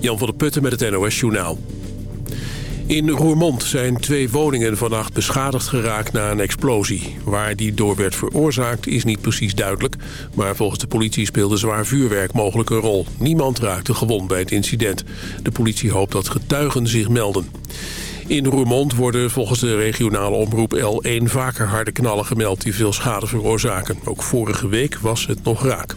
Jan van der Putten met het NOS Journaal. In Roermond zijn twee woningen vannacht beschadigd geraakt na een explosie. Waar die door werd veroorzaakt is niet precies duidelijk... maar volgens de politie speelde zwaar vuurwerk mogelijk een rol. Niemand raakte gewond bij het incident. De politie hoopt dat getuigen zich melden. In Roermond worden volgens de regionale omroep L1 vaker harde knallen gemeld... die veel schade veroorzaken. Ook vorige week was het nog raak.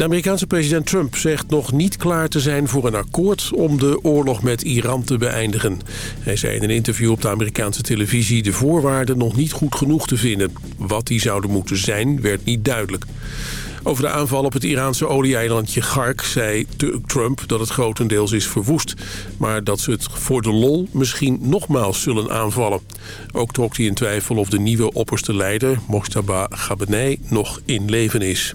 De Amerikaanse president Trump zegt nog niet klaar te zijn voor een akkoord om de oorlog met Iran te beëindigen. Hij zei in een interview op de Amerikaanse televisie de voorwaarden nog niet goed genoeg te vinden. Wat die zouden moeten zijn werd niet duidelijk. Over de aanval op het Iraanse olieeilandje Gark zei Trump dat het grotendeels is verwoest. Maar dat ze het voor de lol misschien nogmaals zullen aanvallen. Ook trok hij in twijfel of de nieuwe opperste leider, Mojtaba Ghabnei, nog in leven is.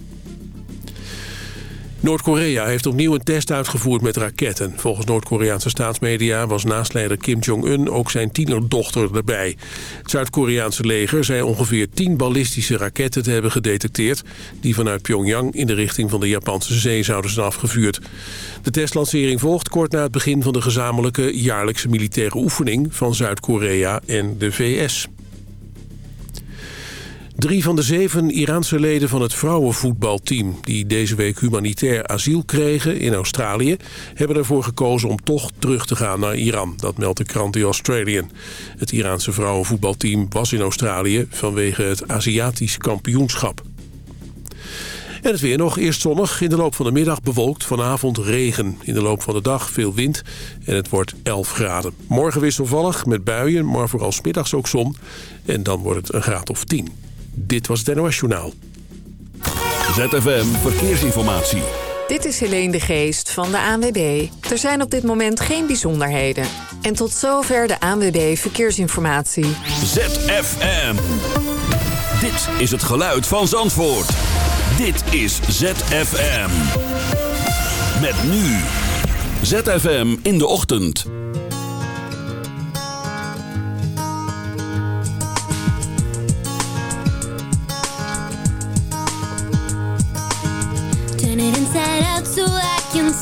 Noord-Korea heeft opnieuw een test uitgevoerd met raketten. Volgens Noord-Koreaanse staatsmedia was naastleider Kim Jong-un ook zijn tienerdochter erbij. Het Zuid-Koreaanse leger zei ongeveer 10 ballistische raketten te hebben gedetecteerd... die vanuit Pyongyang in de richting van de Japanse zee zouden zijn afgevuurd. De testlancering volgt kort na het begin van de gezamenlijke jaarlijkse militaire oefening... van Zuid-Korea en de VS. Drie van de zeven Iraanse leden van het vrouwenvoetbalteam... die deze week humanitair asiel kregen in Australië... hebben ervoor gekozen om toch terug te gaan naar Iran. Dat meldt de krant The Australian. Het Iraanse vrouwenvoetbalteam was in Australië... vanwege het Aziatisch kampioenschap. En het weer nog. Eerst zonnig. In de loop van de middag bewolkt. Vanavond regen. In de loop van de dag veel wind. En het wordt 11 graden. Morgen wisselvallig met buien. Maar vooral smiddags ook zon. En dan wordt het een graad of 10. Dit was het NOS Journaal. ZFM Verkeersinformatie. Dit is Helene de Geest van de ANWB. Er zijn op dit moment geen bijzonderheden. En tot zover de ANWB Verkeersinformatie. ZFM. Dit is het geluid van Zandvoort. Dit is ZFM. Met nu. ZFM in de ochtend.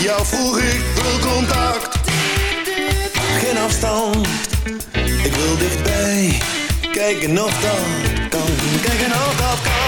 Jou vroeg, ik wil contact, geen afstand. Ik wil dichtbij, kijken of dat kan, kijken of dat kan.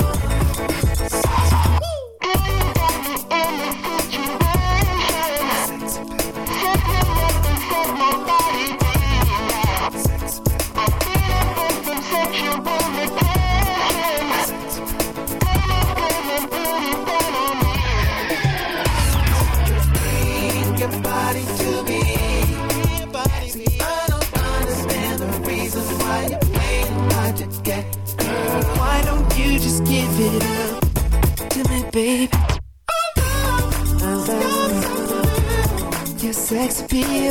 feel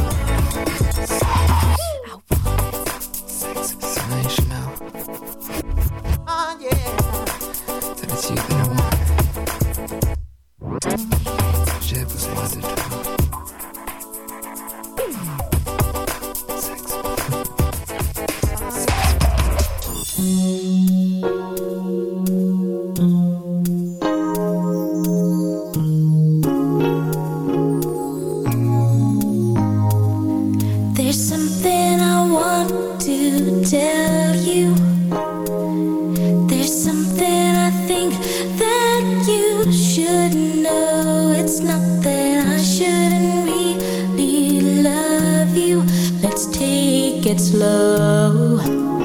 take it slow.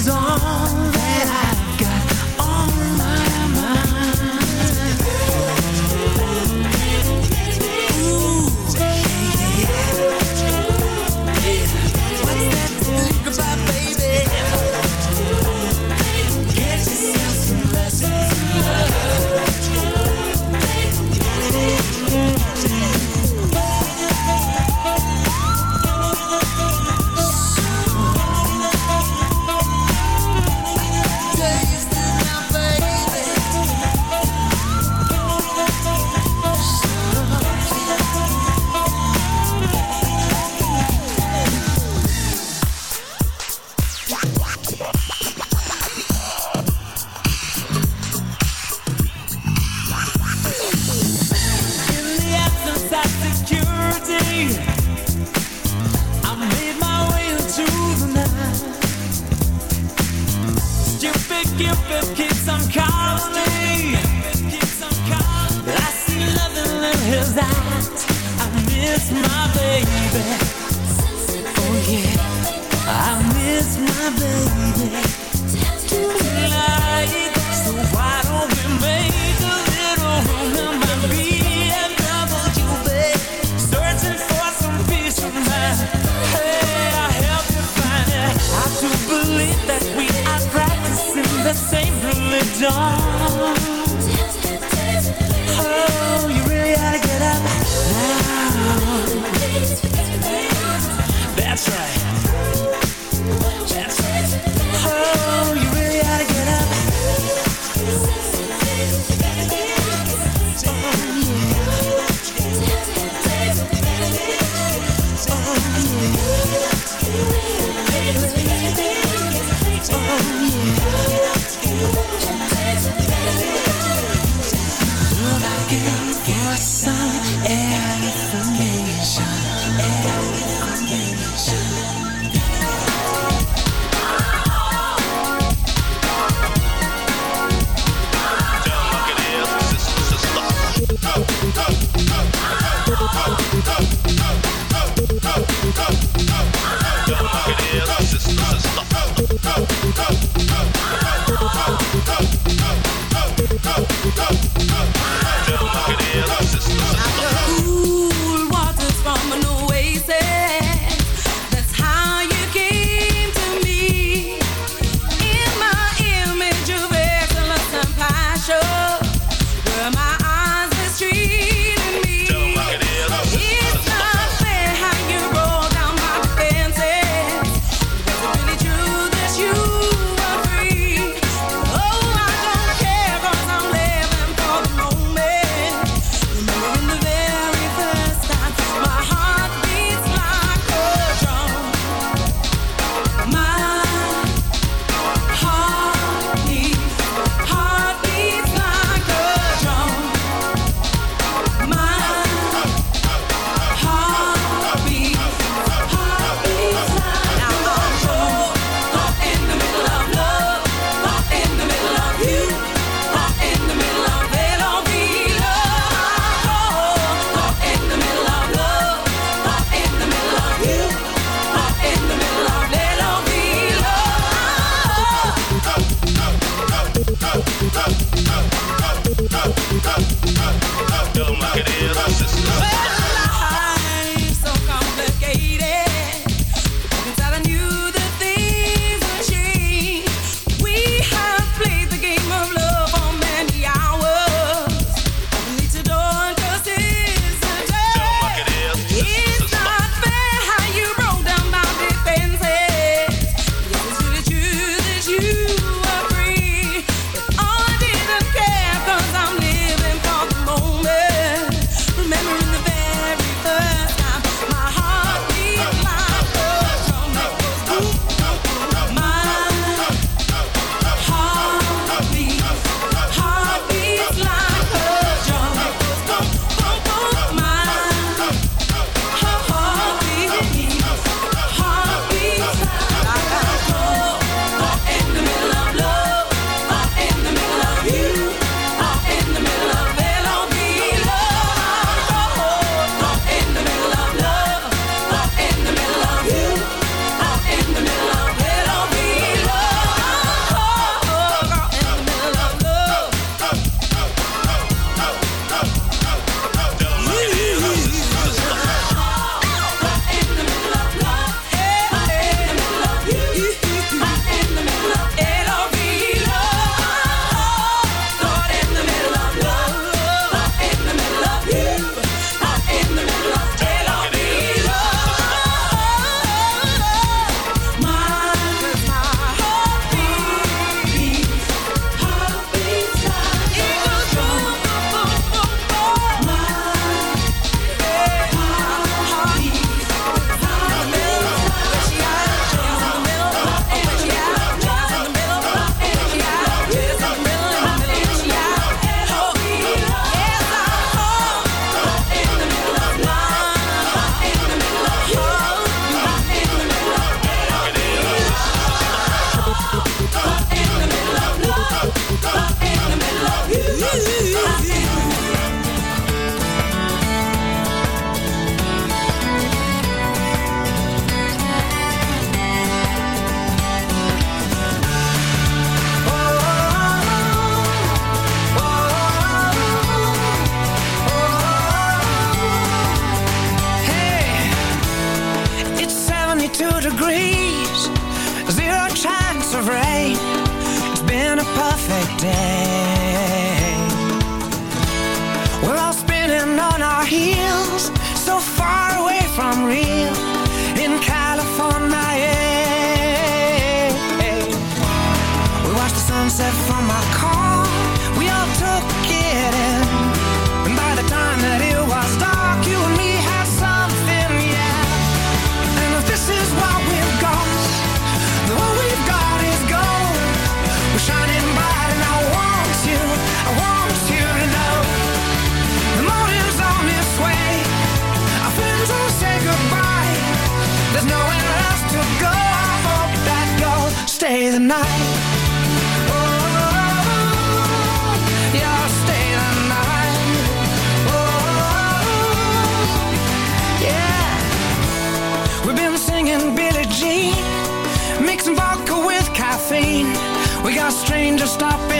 Is all We got strangers stopping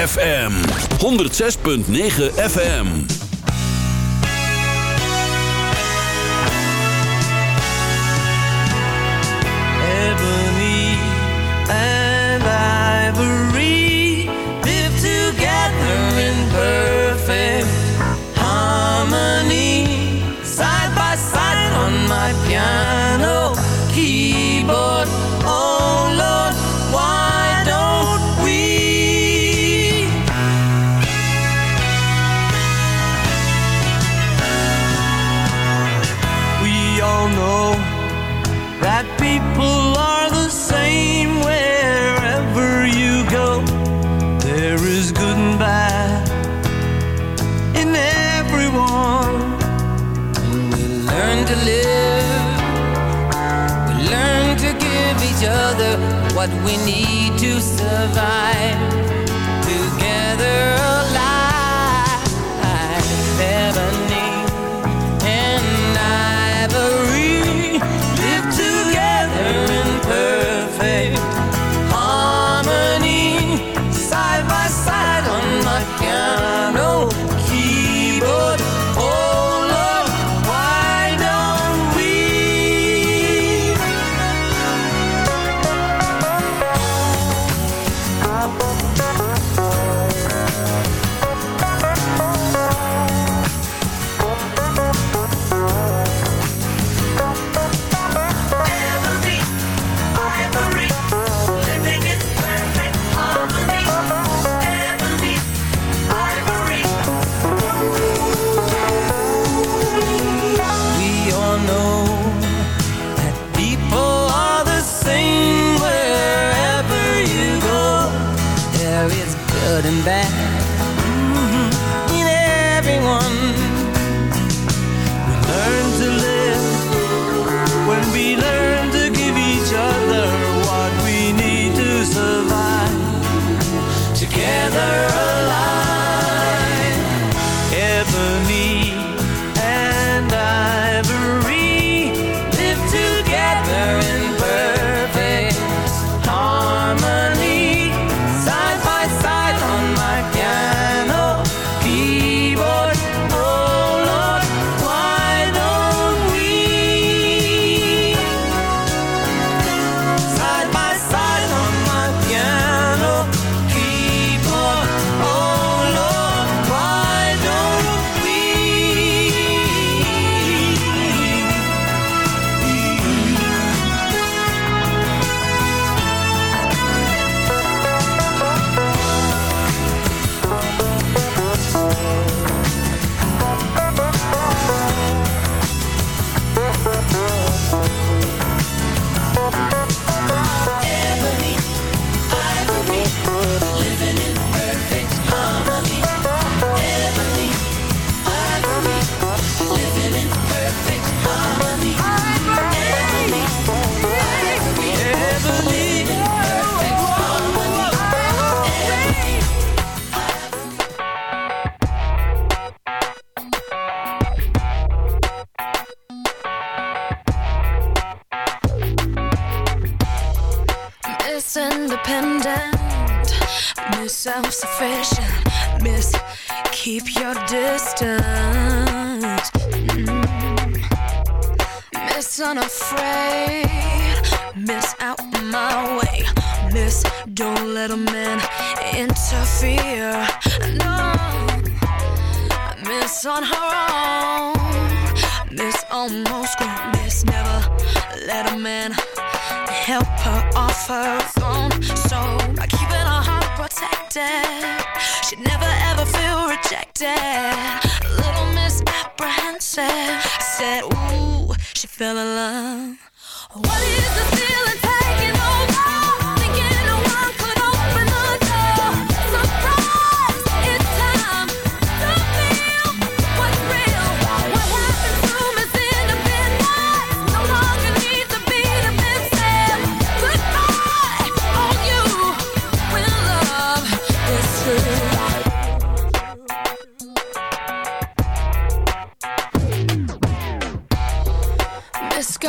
FM 106.9 FM unafraid. Miss out my way. Miss, don't let a man interfere. No, miss on her own. Miss almost grown. Miss never let a man help her off her own. So by keeping her heart protected, she never ever feel rejected. Little Miss apprehensive said, Ooh makes you feel in love. What is the feeling?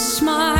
who